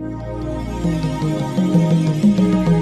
Thank you.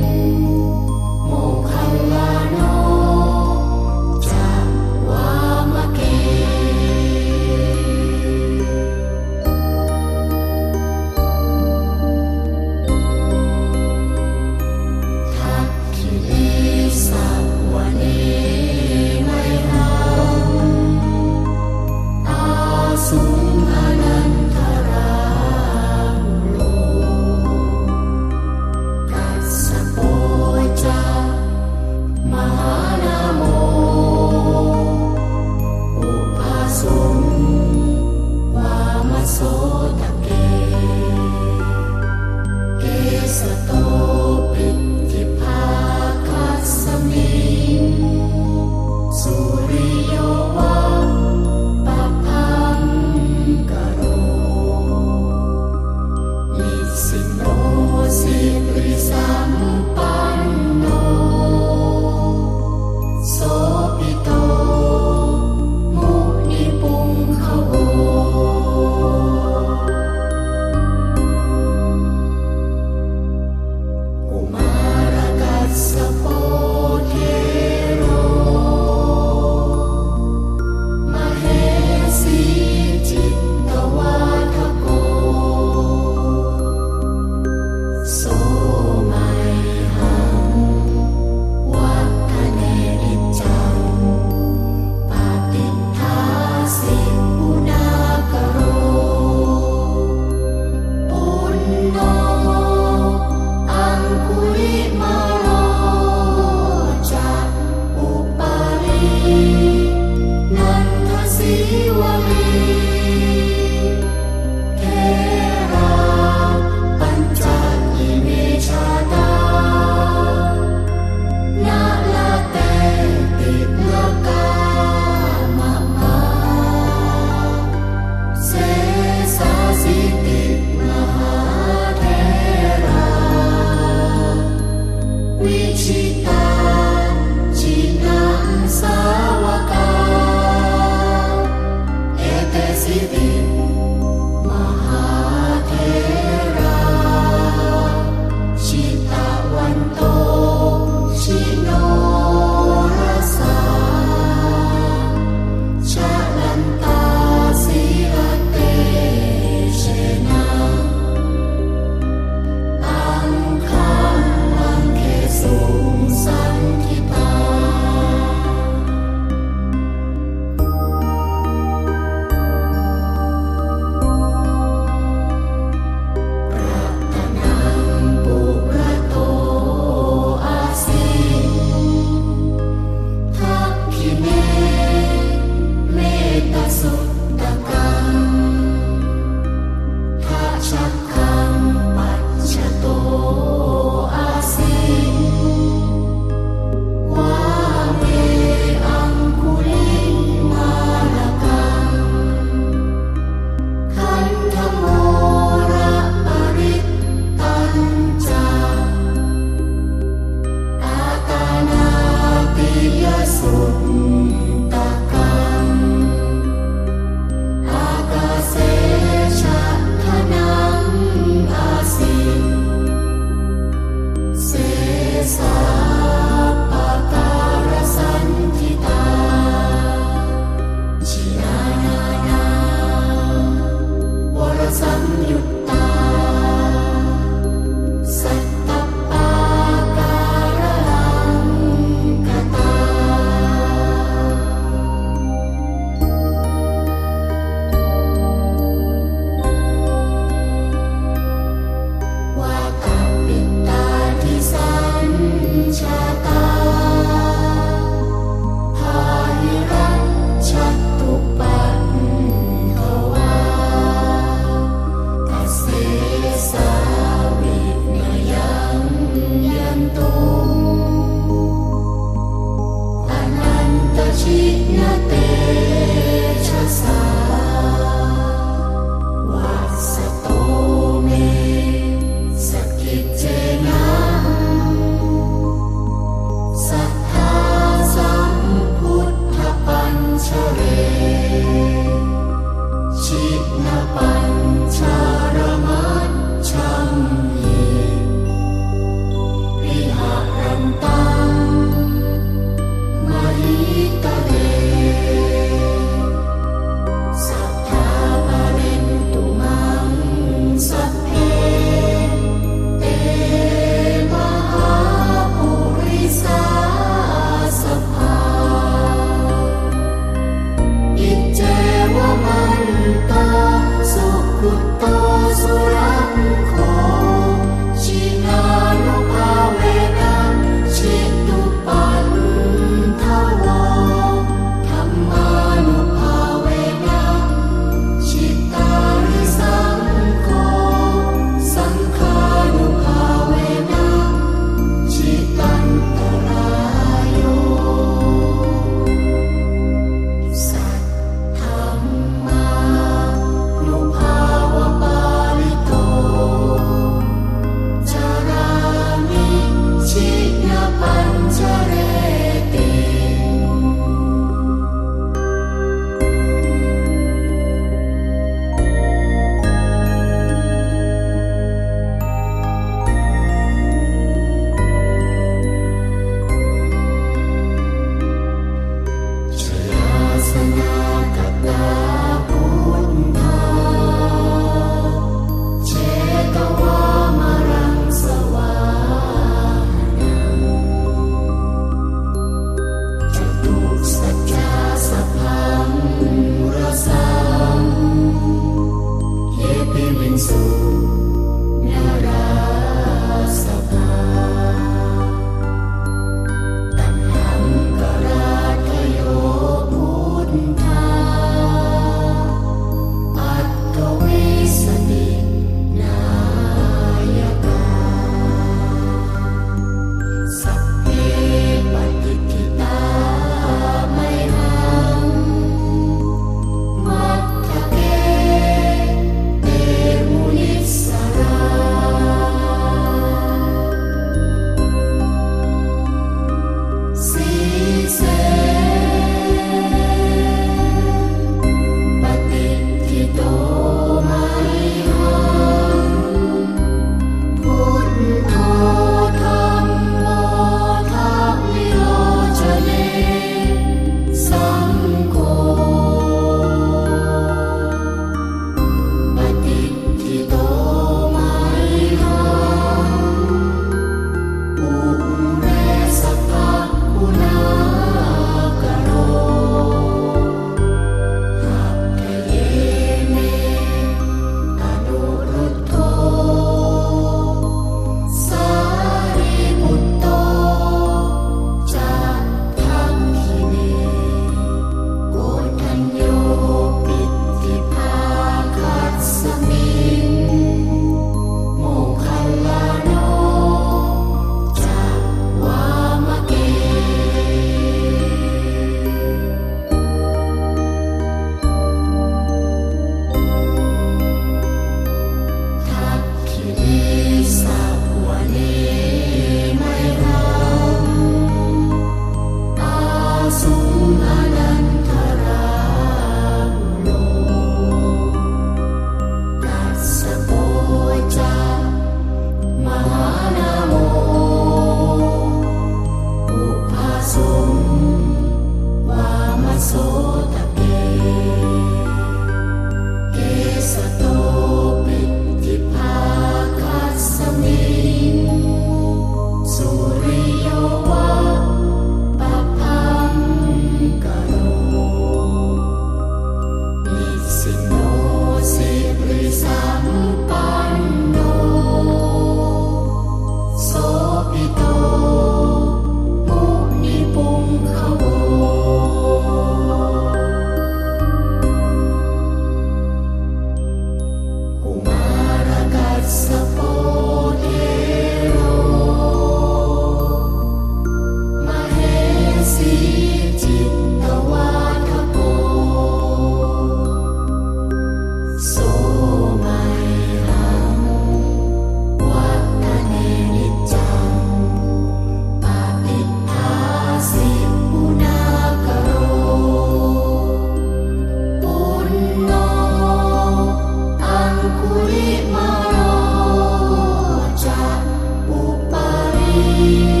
you.